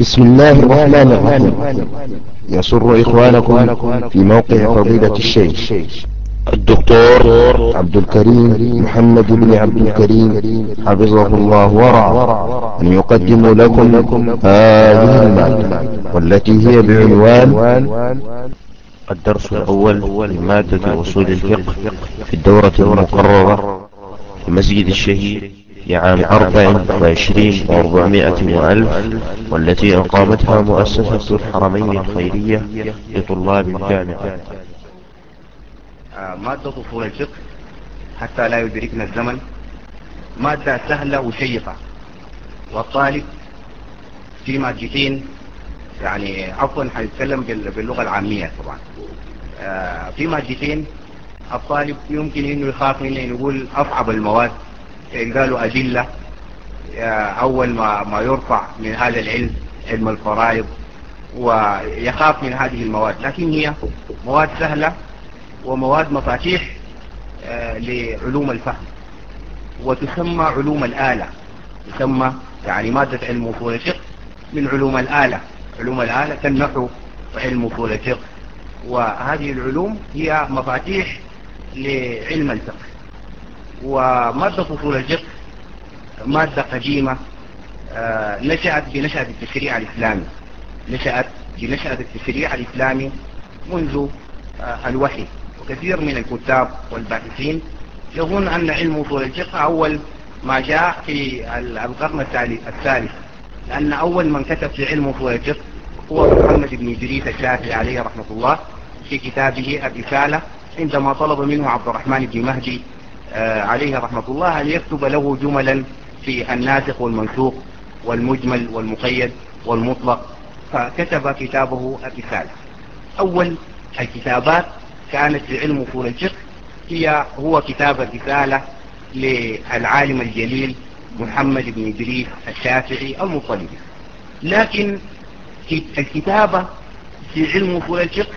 بسم الله الرحمن الرحيم. يسر إخوانكم في موقع فضيلة الشيخ. الدكتور عبد الكريم محمد بن عبد الكريم حفظه الله ورعاه. أن يقدم لكم هذه المادة والتي هي بعنوان الدرس الأول لمادة أصول الفقه في الدورة المقررة في مسجد الشهيد في عام أربع وعشرين وأربعمائة وألف والتي أقامتها مؤسسة الحرمين الخيرية لطلاب الجامعة. مادة أصول الفقه حتى لا يدركنا الزمن مادة سهلة وشيقة. والطالب في مادتين يعني عفوا حنتكلم باللغة العامية طبعا. في مادتين الطالب يمكن إنه يخاف منه يقول أصعب المواد. قالوا أدلة أول ما ما يرفع من هذا العلم علم الفرائض ويخاف من هذه المواد لكن هي مواد سهلة ومواد مفاتيح لعلوم الفهم. وتسمى علوم الآلة. تسمى يعني مادة علم أصول الفقه من علوم الآلة. علوم الآلة كالنحو وعلم أصول الفقه. وهذه العلوم هي مفاتيح لعلم الفقه. ومادة أصول الفقه مادة قديمة نشأت بنشأة التشريع الإسلامي. نشأت بنشأة التشريع الإسلامي منذ الوحي. وكثير من الكتاب والباحثين يظن أن علم أصول الفقه أول ما جاء في القرن الثالث لأن أول من كتب في علم أصول الفقه هو محمد بن إدريس الشافعي عليه رحمة الله في كتابه الرسالة عندما طلب منه عبد الرحمن بن مهدي عليه رحمة الله أن يكتب له جملا في الناسخ والمنسوخ والمجمل والمقيد والمطلق؟ فكتب كتابه الرسالة. أول الكتابات كانت في علم أصول الفقه هي هو كتاب الرسالة للعالم الجليل محمد بن إدريس الشافعي المطلبي لكن الكتابة في علم أصول الفقه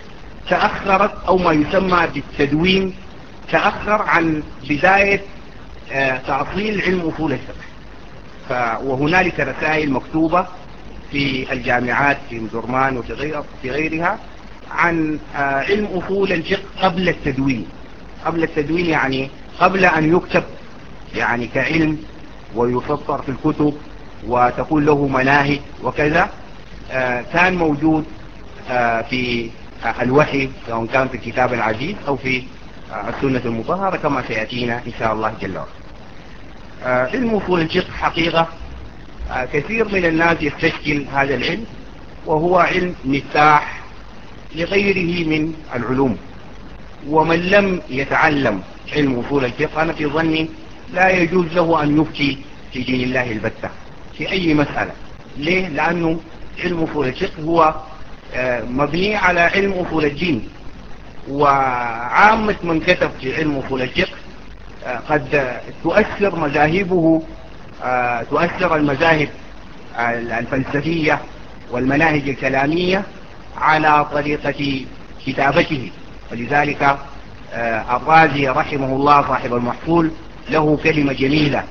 تأخرت أو ما يسمى بالتدوين تأخر عن بداية تعطيل علم أصول الفقه. وهنالك رسائل مكتوبة في الجامعات في مدرمان وفي غيرها عن علم أصول الفقه قبل التدوين. قبل التدوين يعني قبل أن يكتب يعني كعلم ويسطر في الكتب وتكون له مناهج وكذا كان موجود في الوحي سواء كان في الكتاب العزيز أو في السنة المطهرة كما سيأتينا إن شاء الله جل وعلا. علم أصول الفقه حقيقة. كثير من الناس يستشكل هذا العلم وهو علم مفتاح لغيره من العلوم. ومن لم يتعلم علم أصول الفقه أنا في ظني لا يجوز له أن يفتي في دين الله البتة في أي مسألة. ليه؟ لأنه علم أصول الفقه هو مبني على علم أصول الدين. وعامة من كتب في علم أصول الفقه قد تؤثر مذاهبه تؤثر المذاهب الفلسفية والمناهج الكلامية على طريقة كتابته. ولذلك الرازي رحمه الله صاحب المحصول له كلمة جميلة.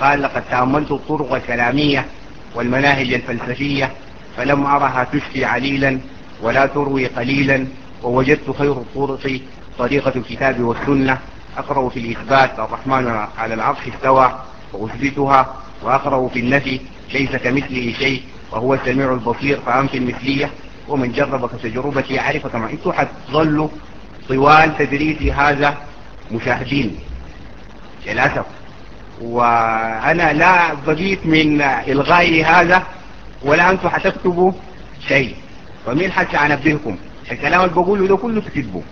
قال لقد تأملت الطرق الكلامية والمناهج الفلسفية فلم أرها تشفي عليلا ولا تروي قليلا ووجدت خير الطرق طريقة الكتاب والسنة. أقرأ في الإثبات الرحمن على العرش استوى وأثبتها وأقرأ في النفي ليس كمثله شيء وهو السميع البصير فأنفي المثلية. ومن جرب كتجربتي يعرف كما أنتم حتظلوا طوال تدريسي هذا مشاهدين. للأسف. وأنا لا بقيت من إلغاء هذا ولا أنتم حتكتبوا شيء. فمين حتى أنبهكم الكلام اللي بقوله ده كله تكتبوه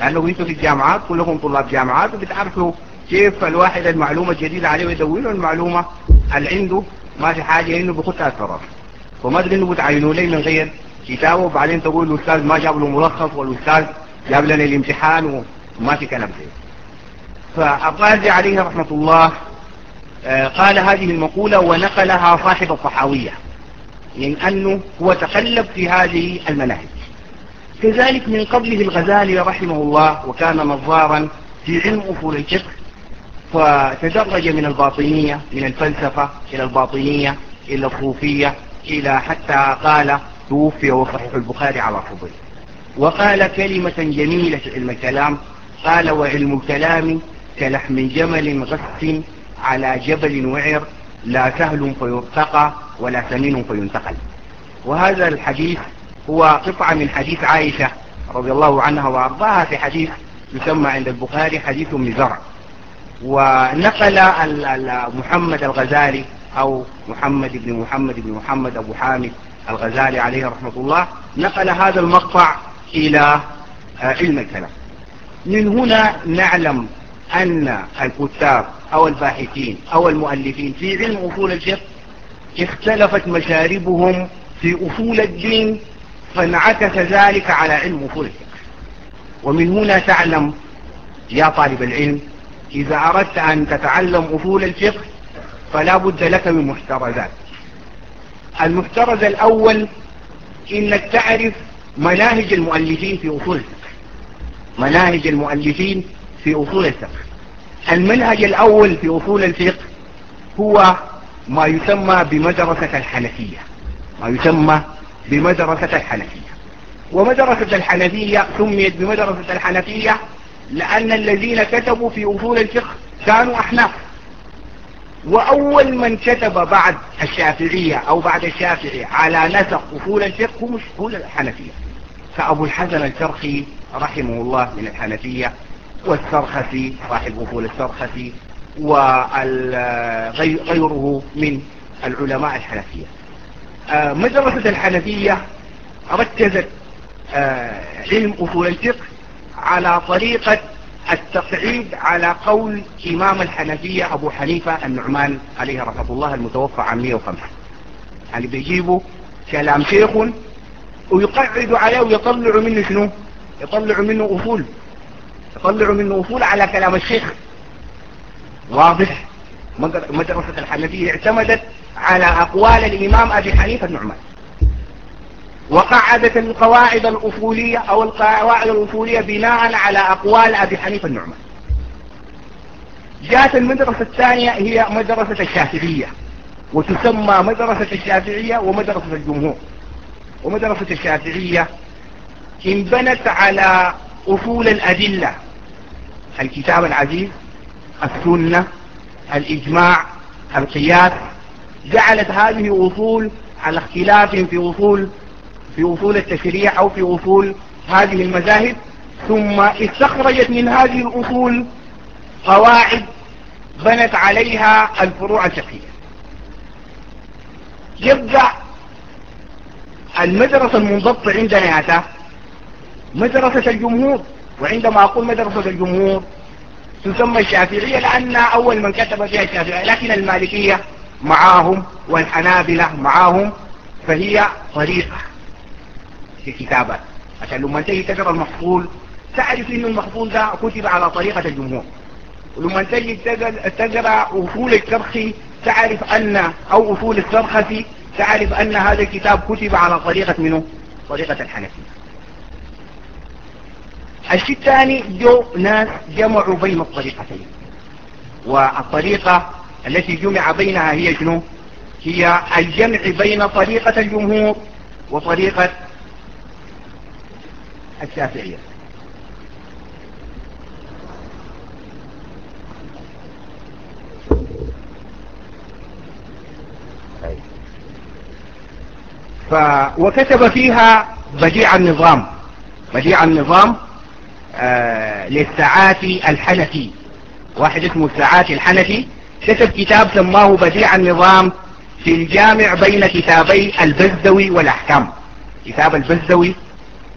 لأنه أنتم في الجامعات كلكم طلاب جامعات وبتعرفوا كيف الواحد المعلومة الجديدة عليه ويدونه المعلومة اللي عنده؟ ما في حاجة إنه بخطها القرار وما أدري إنه بتعينوا لي من غير كتابه وبعدين تقول الأستاذ ما جاب له ملخص والأستاذ جاب لنا الامتحان وما في كلام زي فالرازي عليه رحمة الله قال هذه المقولة ونقلها صاحب الطحاوية من أنه هو تقلب في هذه المناهج. كذلك من قبله الغزالي رحمه الله وكان نظارا في علم أصول الفقه فتدرج من الباطنية من الفلسفة إلى الباطنية إلى الصوفية إلى حتى قال توفي وصحيح البخاري على صدره وقال كلمة جميلة في علم الكلام قال وعلم الكلام كلحم جمل غث على جبل وعر لا سهل فيرتقى ولا سمين فينتقل. وهذا الحديث هو قطعة من حديث عائشة رضي الله عنها وأرضاها في حديث يسمى عند البخاري حديث من زرع. ونقل محمد الغزالي أو محمد بن محمد بن محمد أبو حامد الغزالي عليه رحمة الله نقل هذا المقطع إلى علم الكلام. من هنا نعلم أن الكتاب أو الباحثين أو المؤلفين في علم أصول الفقه اختلفت مشاربهم في أصول الدين فانعكس ذلك على علم الفقه ومن هنا تعلم يا طالب العلم إذا أردت أن تتعلم أصول الفقه فلا بد لك من محترزات. المحترز الأول إنك تعرف مناهج المؤلفين في أصول الفقه. مناهج المؤلفين في أصول الفقه. المنهج الأول في أصول الفقه هو ما يسمى بمدرسة الحنفية. ما يسمى بمدرسة الحنفية. ومدرسة الحنفية سميت بمدرسة الحنفية لأن الذين كتبوا في أصول الفقه كانوا أحناف. وأول من كتب بعد الشافعية أو بعد الشافعي على نسق أصول الفقه هم أصول الحنفية. فأبو الحسن الكرخي رحمه الله من الحنفية والسرخسي صاحب أصول السرخسي وغيره من العلماء الحنفية. مدرسة الحنفية ركزت آه، علم أصول الفقه على طريقة التقعيد على قول إمام الحنفية أبو حنيفة النعمان عليه رحمة الله المتوفى عن 105 يعني بيجيبوا كلام شيخ ويقعد عليه ويطلع منه شنو؟ يطلع منه أصول يطلع منه أصول على كلام الشيخ. واضح؟ مدرسة الحنفية اعتمدت على أقوال الإمام أبي حنيفة النعمان وقعدت القواعد الأصولية أو القواعد الأصولية بناء على أقوال أبي حنيفة النعمان جاءت المدرسة الثانية هي مدرسة الشافعية وتسمى مدرسة الشافعية ومدرسة الجمهور. ومدرسة الشافعية انبنت على أصول الأدلة الكتاب العزيز السنة الإجماع القياس. جعلت هذه أصول على اختلاف في أصول في أصول التشريع أو في أصول هذه المذاهب. ثم استخرجت من هذه الأصول قواعد بنت عليها الفروع الفقهية. يبدأ المدرسة المنضبطة عندنا يا مدرسة الجمهور. وعندما أقول مدرسة الجمهور تسمى الشافعية لأن أول من كتب فيها الشافعية لكن المالكية معاهم والحنابلة معاهم فهي طريقة في كتابات عشان لما تيجي تقرأ المحصول تعرف انه المحصول ده كتب على طريقة الجمهور. ولما تجي تقرأ أصول الكرخي تعرف أن أو أصول السرخسي تعرف أن هذا الكتاب كتب على طريقة منه طريقة الحنفية. الشيء الثاني جو ناس جمعوا بين الطريقتين. والطريقة التي جمع بينها هي شنو؟ هي الجمع بين طريقة الجمهور وطريقة الشافعية. ف... وكتب فيها بديع النظام. بديع النظام للسعاتي الحنفي. واحد اسمه السعاتي الحنفي. كتب كتاب سماه بديع النظام في الجامع بين كتابي البزدوي والأحكام. كتاب البزدوي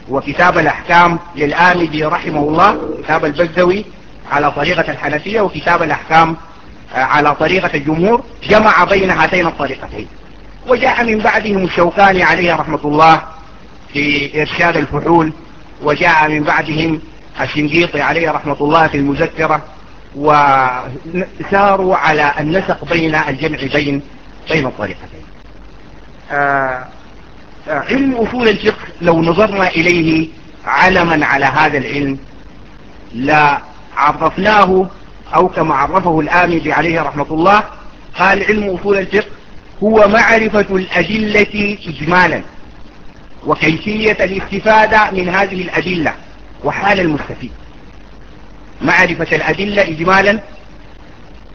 وكتاب الأحكام للآمدي رحمه الله. كتاب البزدوي على طريقة الحنفية وكتاب الأحكام آه، على طريقة الجمهور. جمع بين هاتين الطريقتين. وجاء من بعدهم الشوكاني عليه رحمة الله في إرشاد الفحول. وجاء من بعدهم الشنقيطي عليه رحمة الله في المذكرة وساروا على النسق بين الجمع بين بين الطريقتين. آه علم أصول الفقه لو نظرنا إليه علما على هذا العلم لا عرفناه أو كما عرفه الآمدي عليه رحمة الله قال علم أصول الفقه هو معرفة الأدلة إجمالا وكيفية الاستفادة من هذه الأدلة. وحال المستفيد. معرفة الأدلة إجمالا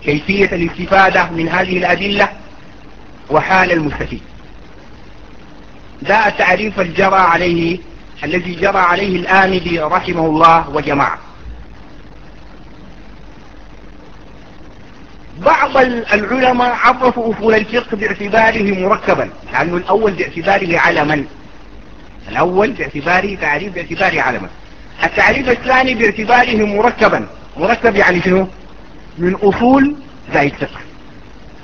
كيفية الاستفادة من هذه الأدلة وحال المستفيد. ده التعريف الجرى عليه الذي جرى عليه الآمدي رحمه الله وجماعة. بعض العلماء عرفوا أصول الفقه باعتباره مركبا لأنه الأول باعتباره علما. الأول باعتباره تعريف باعتباره علما. التعريف الثاني باعتباره مركبا. مركب يعني شنو؟ من أصول زائد فقه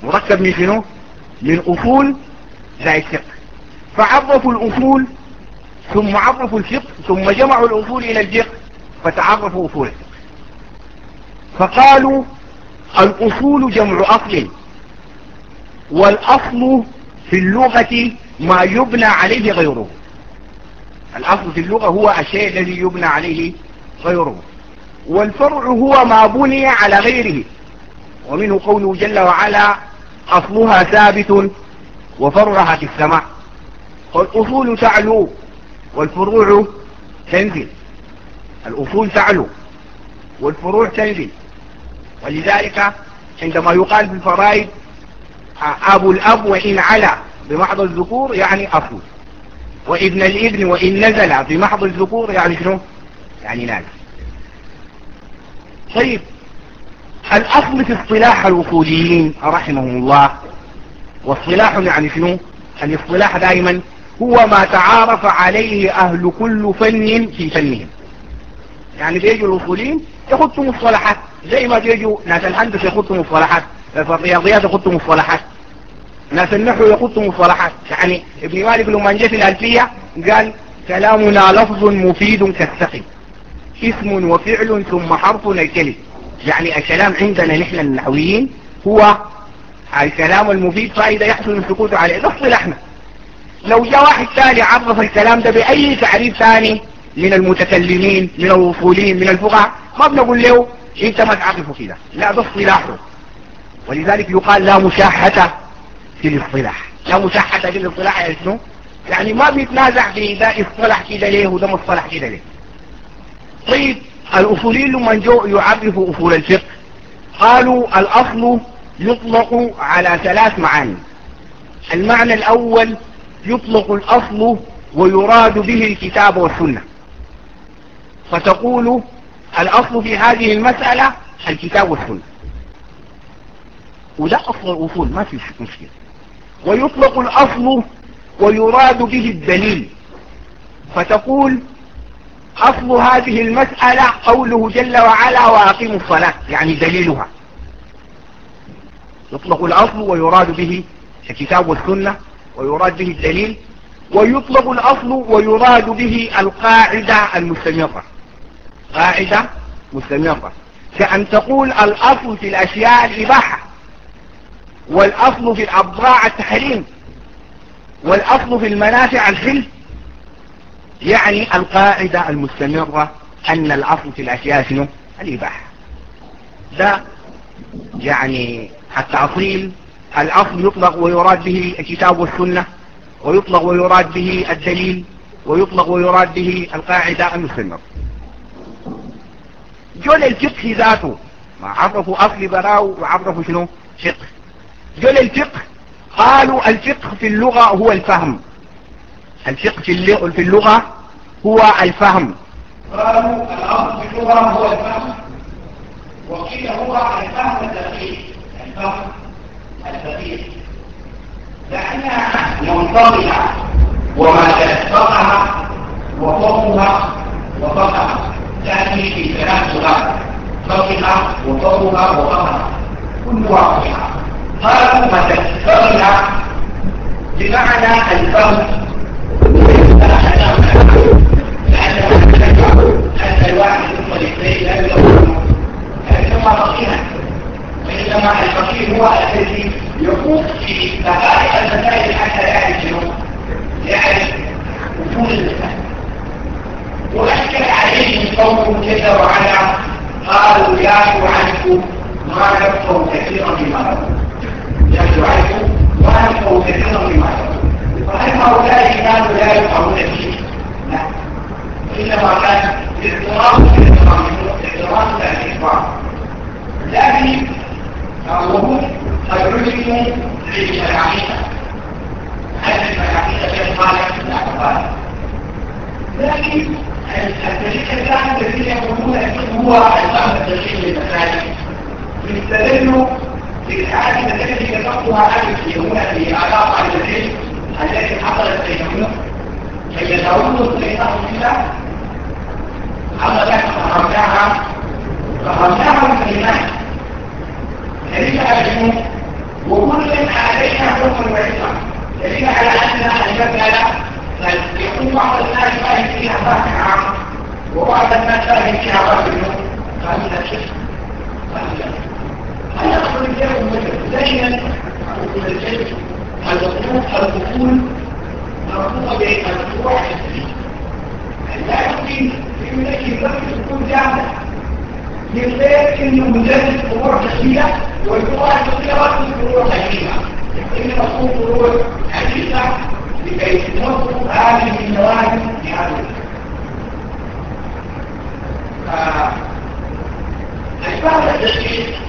مركب من شنو؟ من أصول زائد فقه فعرفوا الأصول ثم عرفوا الفقه ثم جمعوا الأصول إلى الفقه فتعرفوا أصول الفقه. فقالوا الأصول جمع أصل والأصل في اللغة ما يبنى عليه غيره. الأصل في اللغة هو الشيء الذي يبنى عليه غيره. والفرع هو ما بني على غيره. ومنه قوله جل وعلا أصلها ثابت وفرعها في السماء. والأصول تعلو والفروع تنزل. الأصول تعلو والفروع تنزل. ولذلك عندما يقال في أبو الأب وإن علا بمحض الذكور يعني أصل. وابن الابن وإن نزل بمحض الذكور يعني شنو؟ يعني نازل طيب الأصل في اصطلاح الوصوليين رحمهم الله واصطلاح يعني شنو؟ الاصطلاح دائما هو ما تعارف عليه أهل كل فن في فنهم. يعني بيجوا الوصوليين يخطوا مصطلحات زي ما بيجوا ناس الهندسة يخطوا مصطلحات الرياضيات يخطوا مصطلحات. ناس النحو يخطوا مصطلحات يعني ابن مالك لما جاء في الألفية قال كلامنا لفظ مفيد كالسقي اسم وفعل ثم حرف الكلم يعني الكلام عندنا نحن النحويين هو الكلام المفيد فائدة يحصل السكوت عليه. ده اصطلاحنا لو جاء واحد ثاني عرف الكلام ده بأي تعريف ثاني من المتكلمين من الوصولين من الفقهاء ما بنقول له إنت ما تعرفه كده. لا ده اصطلاحه ولذلك يقال لا مشاحة في الاصطلاح لا مشاحة في الاصطلاح يعني شنو؟ يعني ما بيتنازع في ده اصطلح كده ليه وده مصطلح كده ليه طيب الأصوليين لما جو يعرفوا أصول الفقه قالوا الأصل يطلق على ثلاث معاني. المعنى الأول يطلق الأصل ويراد به الكتاب والسنة. فتقول الأصل في هذه المسألة الكتاب والسنة. وده أصل الأصول ما في مشكلة. ويطلق الأصل ويراد به الدليل. فتقول أصل هذه المسألة قوله جل وعلا وأقيموا الصلاة يعني دليلها. يطلق الأصل ويراد به الكتاب والسنة ويراد به الدليل ويطلق الأصل ويراد به القاعدة المستمرة. قاعدة مستمرة. كأن تقول الأصل في الأشياء الإباحة. والأصل في الأبضاع التحريم والأصل في المنافع الحل. يعني القاعدة المستمرة أن الأصل في الأشياء شنو؟ الإباحة. ده يعني التعطيل الأصل يطلق ويراد به الكتاب والسنة ويطلق ويراد به الدليل ويطلق ويراد به القاعدة المستمرة. جول الفقه ذاته ما عرفوا أصل براو وعرفوا شنو؟ فقه. جول الفقه قالوا الفقه في اللغة هو الفهم. الفقه في اللغة هو الفهم. قالوا الأصل في اللغة هو الفهم. وقيل هو الفهم الدقيق الفهم الدقيق. لأنها منطقها وما تسبقها وفوقها وفقها تأتي في ثلاث لغات فوقها وفوقها وفقها كل واحدها قالوا ما تسبقها بمعنى الفهم أن الواحد ثم الاثنين لا يكون إنما فقيها وإنما الفقيه هو الذي يقوم في دقائق المسائل حتى يعرف شنو يعرف أصول المسائل وأشكل عليهم قوله جل وعلا قالوا لا يعرف ما نفقه كثيرا مما بشكل عاجل وأنتم كثيرا في كان اضطراب اضطراب الإخبار لكن في العقيدة هذه العقيدة كانت قالت لكن التشكيل الثاني الذي يقولون هو الفهم التشكيل للمساجد يستدل بالحادثه التي كتبتها الف هنا في علاقه الدليل التي حصلت بينهم بين داوود بينهم كده عملا فهمناها فهمناها من الايمان دليل على وكل علينا حكم العلم دليل على اننا المساله يكون بعض الناس فاهم فيها فهم عام وبعض الناس فاهم فيها فهم فهم نفسه هل يقول الجهل دائما أقول الجهل الوقوف الوقول مربوطة بالروح لا يمكن في ملك الوقت تكون غير انه مجرد فروع جديده والفروع الجديده وقت فروع قديمه إنما تكون فروع حديثه لكي تنظم هذه النوادي بهذا الفهم الدقيق لهذه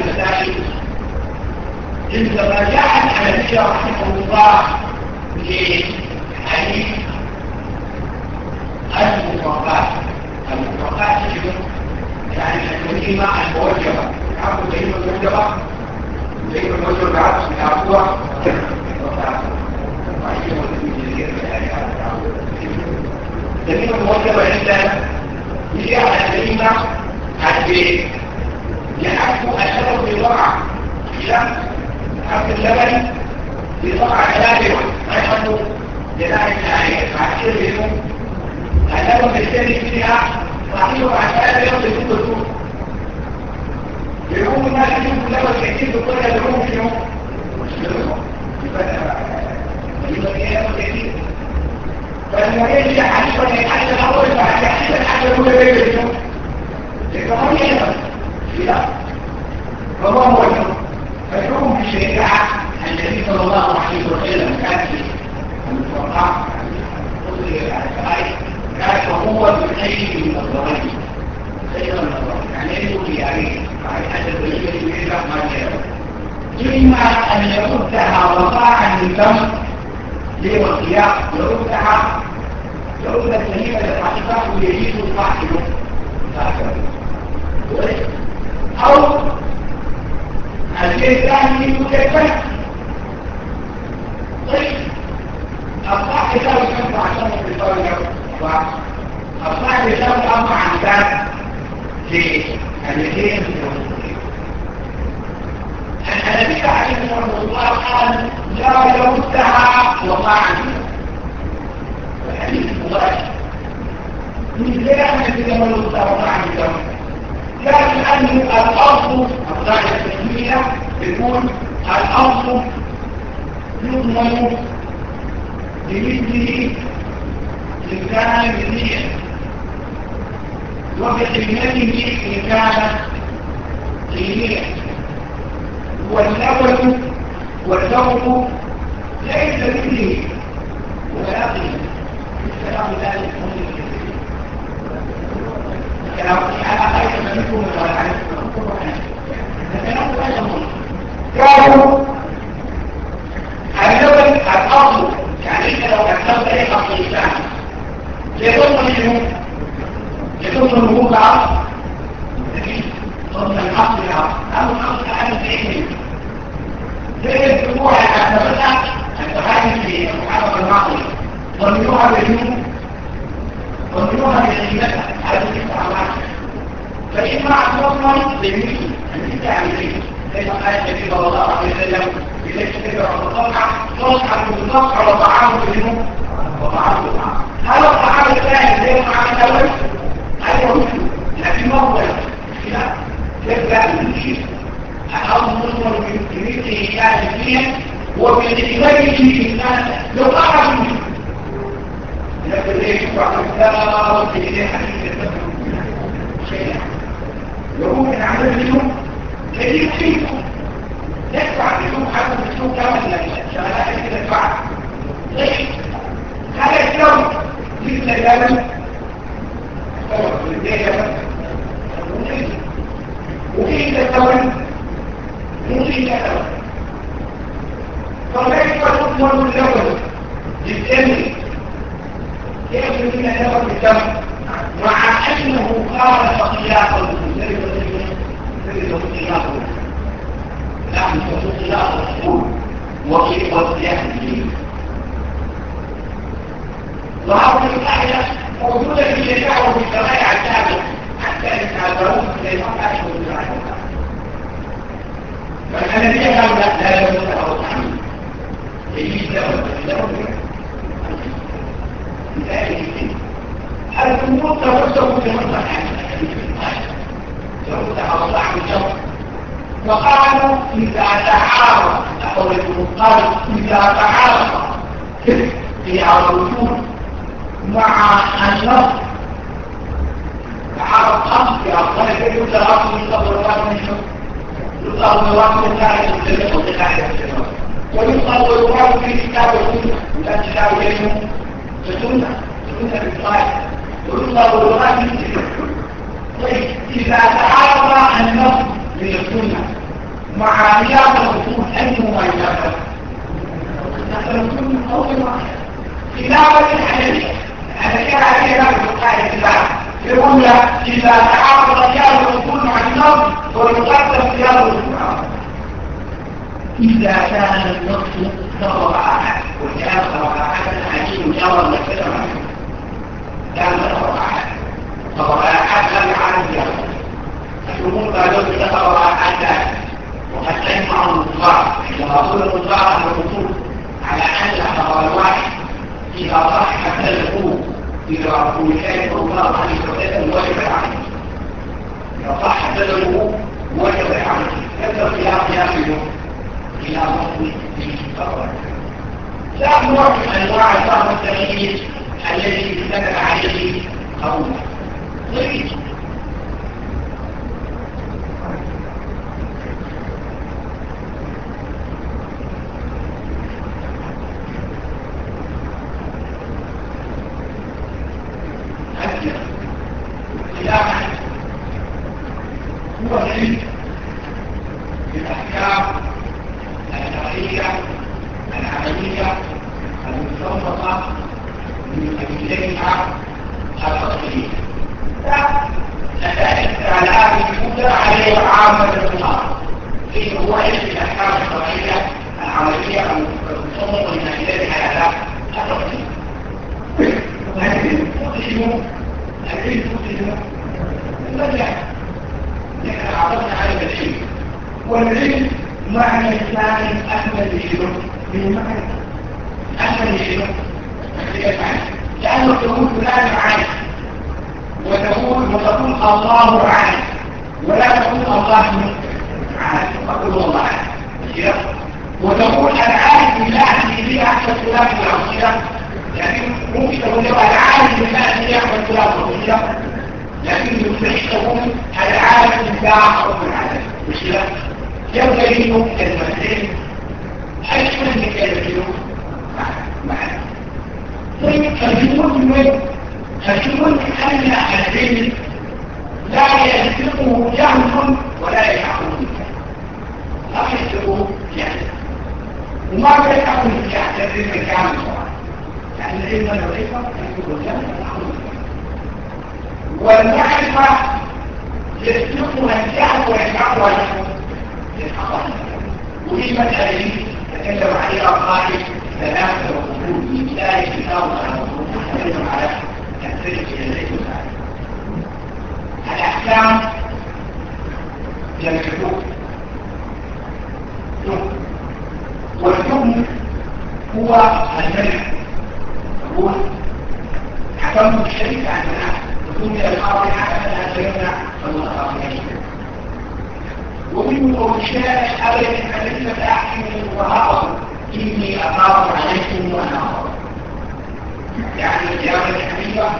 المسائل عندما جاء الحنفية رحمه الله لحديث المطلقات المطلقات يعني الكلمة الموجبة تعرفوا الكلمة الموجبة الكلمة الموجبة تعرفوا تعرفوها الكلمة الموجبة عند هي الكلمة التي يحب السبب بضاعة إلى حب اللبن بضاعة ثلاثة نحن لذلك الآية بعد كده اللبن بالتالي فيها بعد ثلاثة يوم يكون السوق يقوم الناس يشوفوا اللبن كتير بكل يوم في يوم فلما يجي حديثا يحدث الأول بعد يحدث الحاجة الأولى بين اليوم لكن هي لا فما هو الحكم الحكم في الشريعة النبي صلى الله عليه وسلم كان في المتوقع كان هو بالخير من الضرائب خير من الضرائب يعني يقول لي عليه على حسب الشيء يشرح ما جاء إما أن يردها وقاعا من دم والقيام يردها يرد الكلمة للحقيقة ويجيز الفاحل أو الشيء الثاني مكتبة؟ طيب الدرجة والصح يساوي أربع عدات في الاثنين النبي عليه الصلاة والسلام قال لا يردها وقعا الحديث مباشر من غير أن يتجمل وقعا لكن أنه الأصل القاعدة التسمية يكون الأصل يضمن بمثله مثليا وبقيمته إن كان قيميا واللبن والثوب ليس مثله ولا قيمة الكلام ذلك مهم كلام على خير من يكون على قالوا اللبن الأصل يعني انت لو كتبت إيه أصل الإسلام يضم منه يضم الوجود العصر ضمن الأصل العصر أو الأصل أهم شيء زي الجموع اللي اعتبرها التحاكم في محافظة المعصية ضمنوها بالنوم ضمنوها بالقيمتها على الإسلام فإما أصلا بالمثل المثل كما قال النبي الله عليه وسلم إذا اشتكى الصفحة تصحى بالصفحة وطعام منه وطعام بالطعام هذا الطعام الثاني زي الطعام الأول أيوه لكن ما هو لا من شيء الأرض مصدر بمثله كان فيها وبالإجابة كان يطعم منه لكن ليش بعد؟ الكتاب في حديث شيء يقول أن عمل منه كثير فيكم يدفع فيكم حتى تكون كامل شغلات كده تدفع ليش؟ هذا الجو لبن وفي تسوي وفي تسوي فكيف تضمن اللبن للدم كيف من اللبن بالدم مع انه خالف خلافه خلافه نحن خلاف الرسول وكيف وصيته وهذه القاعده موجوده في شريعه وفي شرائع التابع حتى يتعبرون في المقاعد والمعلومات فالحنفيه قالوا لا لا يجوز له التعميم يجيز له له الجمهور توسعوا في مطلق توسع الله الجو وقالوا إذا تعارض أقول قال إذا تعارض في الوجود مع النص تعارض أمر في أفضل كيف يتعارض من قبل الله منه يطلب الله من ذلك الجنة وذلك ويطلب الله في كتاب السنة لا كتاب السنة السنة السنة بالصلاة ويطلب الله في طيب إذا تعارض النص من السنة مع رياض الرسول أيهما الحديث إذا تعارض رياض الرسول مع النص إذا ضرب أحد وكان أحد ضرب أحد ضرب أحد لم أحد وقد تجمع النظار وأقول النظار أن الرسول على أن خبر الواحد إذا صح حسنه إذا رسول الله عليه وسلم وجب عليه إذا صح حسنه وجب عليه كثر خلاف يأخذ إلى مصر خبر لا نوع من أنواع الفهم التغيير الذي استند عليه قوله طيب هو العلم بالأحكام الشرعية العملية المستنبطة من أدلتها الأصلية نتائج الآلام الأولى عليه عامة النهار إيه هو علم الأحكام الشرعية العملية المستنبطة من أدلتها الأصلية وهذه تقسم العلم تقسم المجال نحن عرضنا على العلم والعلم معنى ثاني أكمل لشنو من المعنى أكمل لشنو لأنه تقول فلان عالم وتقول وتقول الله عالم ولا تقول الله عالم تقول الله عالم وتقول العالم بالله الذي أحسن فلان العصيرة لكن ممكن تقول العالم بالله الذي أحسن فلان العصيرة لكن يستحقهم العالم الداع رب العالمين مش لا ينبغي كلمتين أكثر من كلمتين معنا طيب فالمؤمن فالمؤمن أن العلم لا يسبقه جهل ولا يحكم لا يسبقه جهل وما يحكم الجهل العلم كامل. يعني العلم يفهم يسبقه الجهل والمعرفة يسلكها الجهل ويجعلها للحقائق وفي مسألة تكلم عليها القائد ثلاثة وقبول من بداية كتاب تكلم على تأثير إليه الأحكام يملكون والحكم هو الملك يقول حكمت الشريك عن العالم دنيا الأرض حتى تمنع المتقابلين ومن الشارع أبدا أليس أحكم وهرب إني أخاف عليكم وأنا يعني الجامعة الحبيبة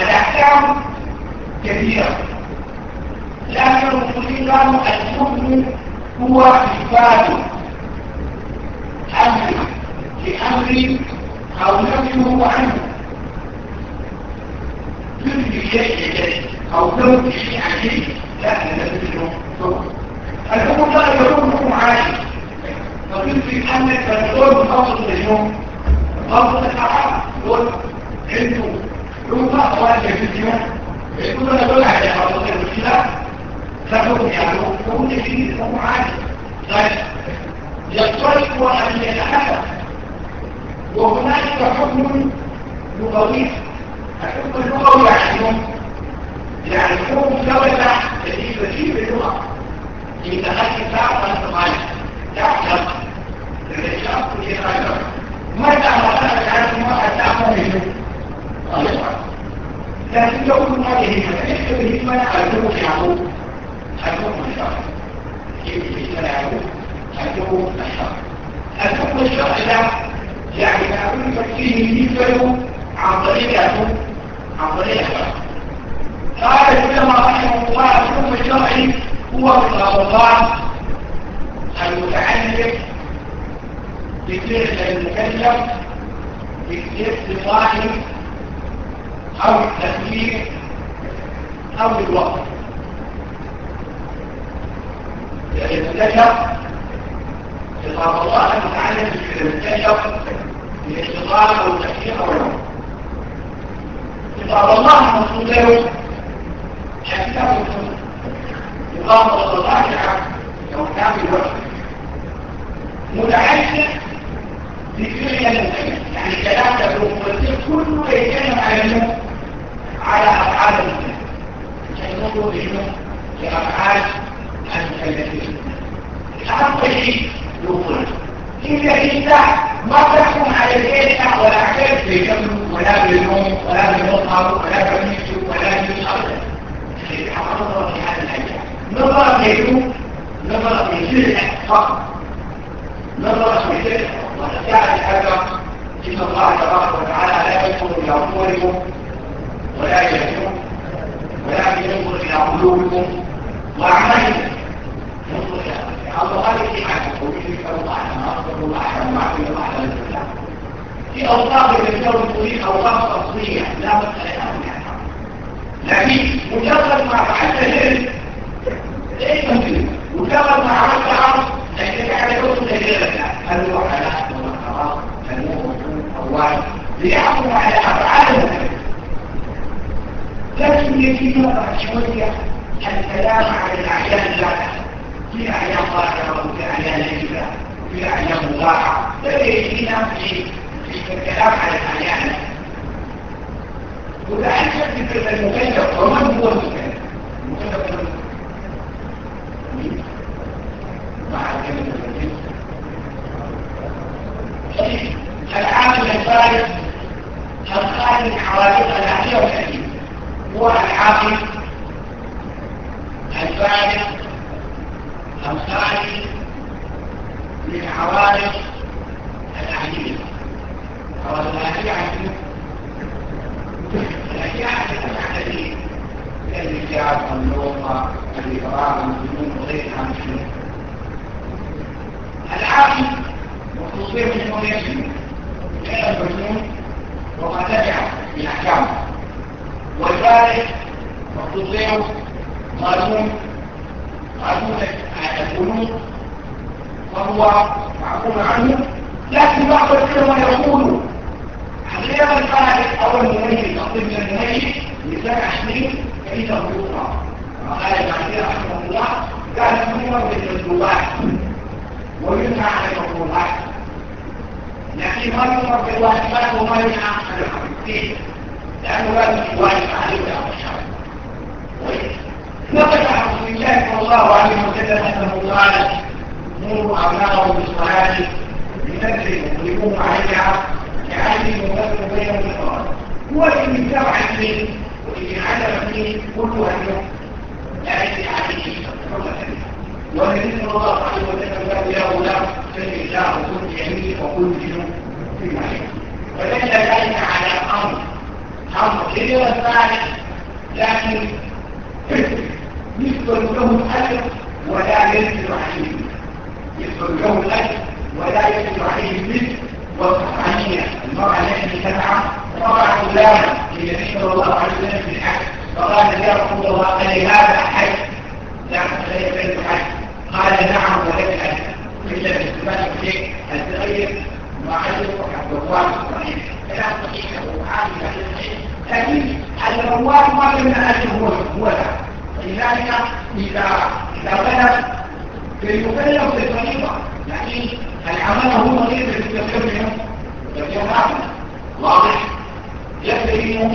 الأحكام كثيرة. لكن قالوا الحكم هو إثبات أمر النفي أو نفيه عنه. تنفي شيء أو تنفي شيء عن شيء لا نفيه الحكم لا يكون حكم عادي. فتنفي أنك تقول مخصص اليوم مخصص الحرام. يقول عنده لغة أولا في اليوم يقول أنا بقول على مخصص المشكلة فهو يعني يقول لي حكم عادي. يضطرق أن يتحدث وهناك حكم لغوي الحكم اللغوي يعني يعني حكم ثبت الذي يجيب اللغة في تخلي ساعة الصغير يحصل للشخص يتغير متى مثلا كانت ما تعمل منه لكن لو كنا به فليس به ما يعلمه يعقوب الحكم الشرعي كيف يجب يعقوب الحكم الشرعي الحكم الشرعي ده يعني تعبير فيه يفعل عن طريق عن طريق قال العلماء رحمه الله الحكم الشرعي هو الأوضاع المتعلق بفعل المكلف بالاستطاع أو التكليف أو الوقت المكلف خطاب الله المتعلق بالمكلف بالاستطاع أو التكليف أو الوقت خطاب الله مقصود له حكمه يقام الراجعة لو كان الوقت متعلق يعني كلام المفسر كله يتكلم على على افعال المكلف ينظر النوم لافعال المكلفين اول شيء يقول إذا أنت ما تحكم على البيت ولا عكس بجنب ولا بالنوم ولا بالمطعم ولا بالميت ولا بالأرض يتحرر في هذا الأيام نظر إليه نظر إليه فقط نظر إليه وتجعل هذا إن الله تبارك وتعالى لا يدخل إلى أموركم ولا يدخل ولكن ينظر إلى قلوبكم وأعمالكم. ينظر إلى الله قال في حاجة وفي الله ما أصدر الله ما أعطي الله على الإسلام في أوصاف الكون تريد أوصاف أصلية لا مسألة لكن مجرد ما فعلت ذلك ليس ممكن. مجرد ما عملت عرض لكن على كتب دليلك هل هو حلال ولا حرام هل أول ليحكم على أفعال لكن يجب بعد شوية الكلام عن الأعيان ذاتها في أعيان ظاهرة وفي أعيان ليلة وفي أعيان مضاعة لا يجينا في الكلام عن الأعيان وتأكد من المكلف. ومن هو المكلف؟ المكلف. العامل الثالث الخارج حوادث العقلية والحديث هو العاقل الفارق الخارج من حوادث العقلية حوادث العقلية عقلية الأشياء التي الإجابة واللغة الإقرار والجنون وغيرها من وخصوصية من هو لأن المجنون وما تبع من أحكامه والبارد وخصوصية قانون قانون البنوك وهو معقول عنه لكن بعض العلماء يقول غير الفارق أو المميز تقديم المميز لسبع سنين فإنه يقرأ وقال المعزير رحمه الله كانت مهمة بالمندوبات وينهى عن المطلوبات لكن ما يمر بالواجبات وما ينهى عن الحقيقتين لأنه لا يمكن واجب عليه ولا مشاعر نقل عن رسول الله صلى الله عليه وسلم أنه قال نور أبنائهم بالصلاة لنفسه يقوم عليها لعلي مبادر بين الإخراج هو اللي سبع سنين واللي علم فيه كل واحد لا يجري عليه صلى الله عليه وسلم قال يا غلام سل الله وكن بيمينك وكن بجنوب في معين ودل ذلك على أمر أمر غير ذلك لكن يذكر له الاجر ولا يذكر عليه يذكر له الاجر ولا يذكر عليه مثل والصحانية المرأة التي تدعى رفع غلاما للنبي صلى الله عليه وسلم في الحج فقال يا رسول الله ألي هذا حج نعم ليس الحج قال نعم ولك الحج إلا باستفادة الشيء حدث حتى الله صحيح كلام صحيح وعامل لكن الرواد ما بين أهل هو هو لذلك إذا إذا بدأ فيكلم في الطريقة لكن العمل هو طريقة التكلم تكلم واضح. يبين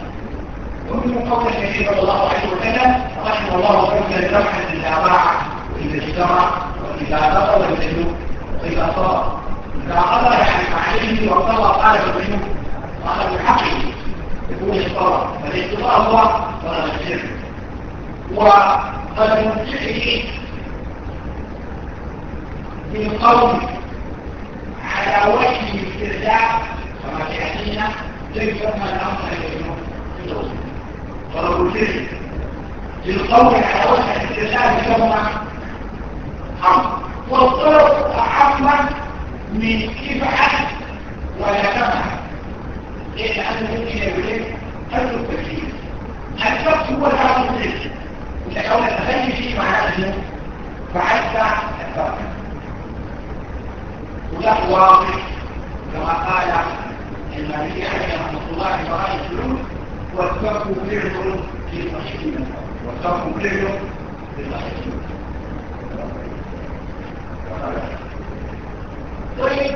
ومن قول النبي صلى الله عليه وسلم رحم الله رجلا ذبحا اذا باع وإذا اشترى وإذا بطل الذنوب وإذا صبر إذا قضى يعني عليه وقضى قال الذنوب قال بحقه يكون الصبر فالاختبار هو ولا الشرك وقد نمسكه بالقول على وجه الاسترجاع كما سيأتينا ليس ما الأمر اليوم ولو قلت للقول وجه الاسترجاع يسمى حمد والطرق أحمد من كفعة ولا كفعة ليه لأنه ممكن يقول هل التكليف الفقه هو العقل التكليف إذا كون التغير فيه معناه فعلت الفقه. وده واضح كما قال المالكي عليه رحمة الله في براء السلوك. والترك فعل للمحيط والترك فعل للمحيط طيب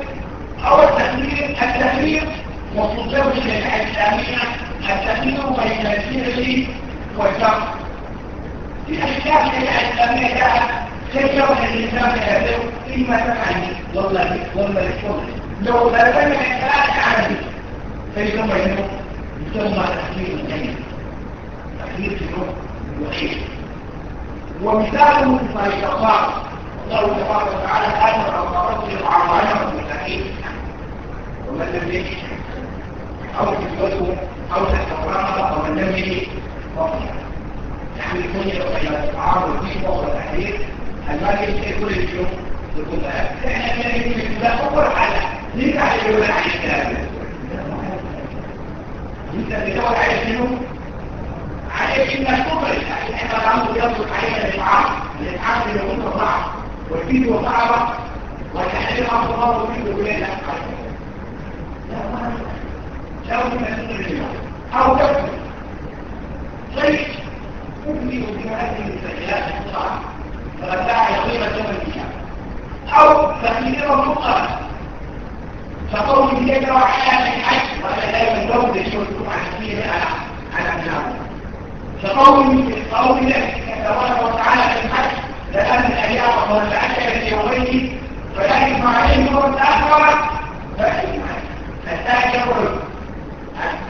أول تكلير التكلير وصلته الشريعة الإسلامية التكلير بين الفعل والترك في أشياء الشريعة الإسلامية كيف يوم الإنسان يهدف إما تفعل والله والله لو بلغنا الثلاث عدد فيسمى هنا يسمى تحليل الجيد تحليل الجنوب وحيد ومثال ما يتقال الله تبارك وتعالى أو ربه على غيره المستقيم ومن لم يجد أو تستقرمه أو من لم يجد فضلا يعني يكون بين الطعام والدين وهو التحليل المال يشتري كل اليوم يقول إحنا لا تقول على ليه على يقول على الكلام انت لو كنت أو تكتب طيب ممكن يكون هذه المسجلات الصعبه فلا يوم القيامة أو تكبير مطلقا فقول بيد وحياة الحج. يملون لشركم عن كثير على على فقول قول الله تبارك وتعالى في الحج لأن الأيام والعشر يومين فلا يجمع عليهم الآخر يجمع الثاني يقول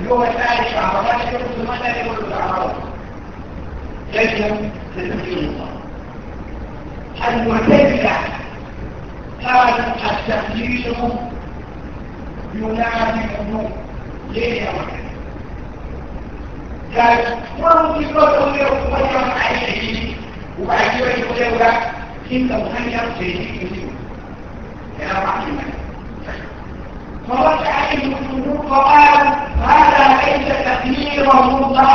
اليوم الثالث عرفات يقول متى يقول الأعراض يجب الله المعتزلة كان التقليد ينادي النور ليه يا ولد عليه النور فقال هذا ليس تقديرا مطلقا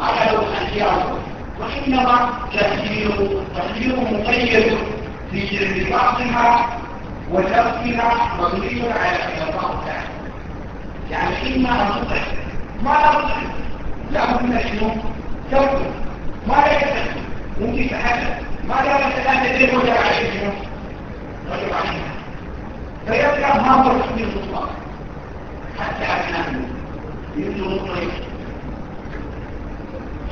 هذا هو الاختيار وإنما تفسير تفسير مقيد في جلد بعضها وتفسيرها مبني على الله تعالى يعني أن تطلق ما لا لا ممكن شنو؟ تفسر ما لا يتفسر ممكن ما لا يتحدث ليه وجه عليه وجه عليه فيبقى ما هو تفسير مطلق حتى أكلامه يبدو مطلق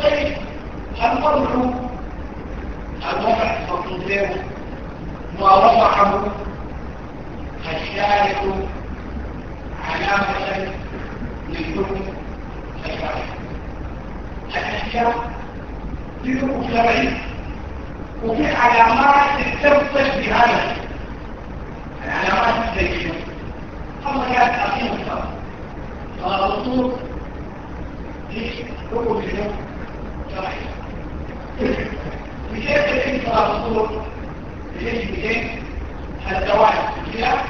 طيب الوضع الوضع ما وضعه الشارع علامة الشارع أشياء في مجتمعين وفي علامات تثبت بهذا. العلامات زي أما كانت أقيم الصلاة. فالرسول في ركن اليوم شرعي. بشيء يجب صلاة الرسول يجب بشيء الزواج الخلاف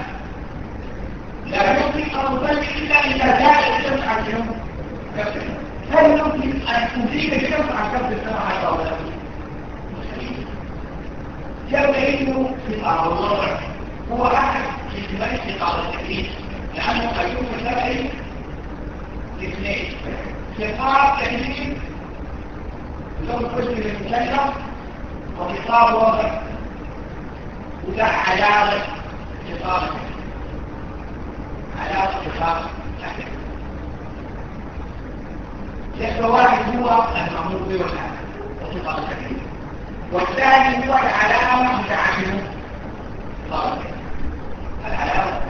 لا يمكن أن إلا إذا زاد الشمس عن اليوم. هل يمكن أن تزيد الشمس عن كف السماء حتى ولا يبين في الأرض. هو أحد احتمال استقامة التكليف. لأنه قد يكون سبعي اثنين استقامة التكليف لون كل من المكلف وخطاب وضع وده علامة استقامة علامة استقامة يبقى واحد هو المأمور به التكليف والثاني هو العلامة متعامله العلامة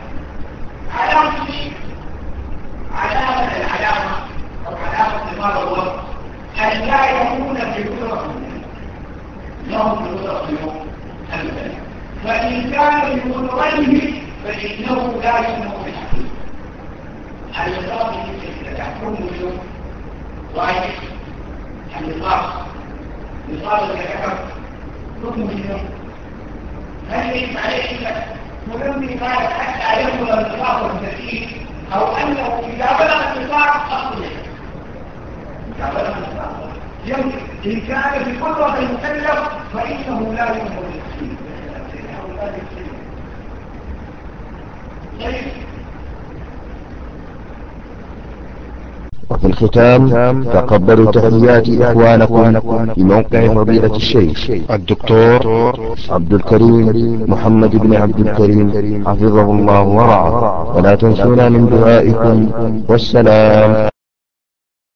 علامة دي علامة العلامة أو علامة المال الله أن لا يكون في قدرة لهم في قدرة اليوم أبدا فإن كان في قدرته فإنه لا يمنع بالحقيقة الإطلاق يحكم اليوم واحد الإطلاق الإطلاق الذكر حكم اليوم هل يجب عليه مهم ما حتى يبلغ النطاق والتكليف أو انه اذا بلغ النطاق اصل اذا بلغ النطاق يمكن ان كان في قدره المكلف فانه لا يمكن التكليف وفي الختام تقبلوا تحيات إخوانكم في موقع فضيلة الشيخ. الدكتور عبد الكريم محمد بن عبد الكريم حفظه الله ورعاه. ولا تنسونا من دعائكم. والسلام.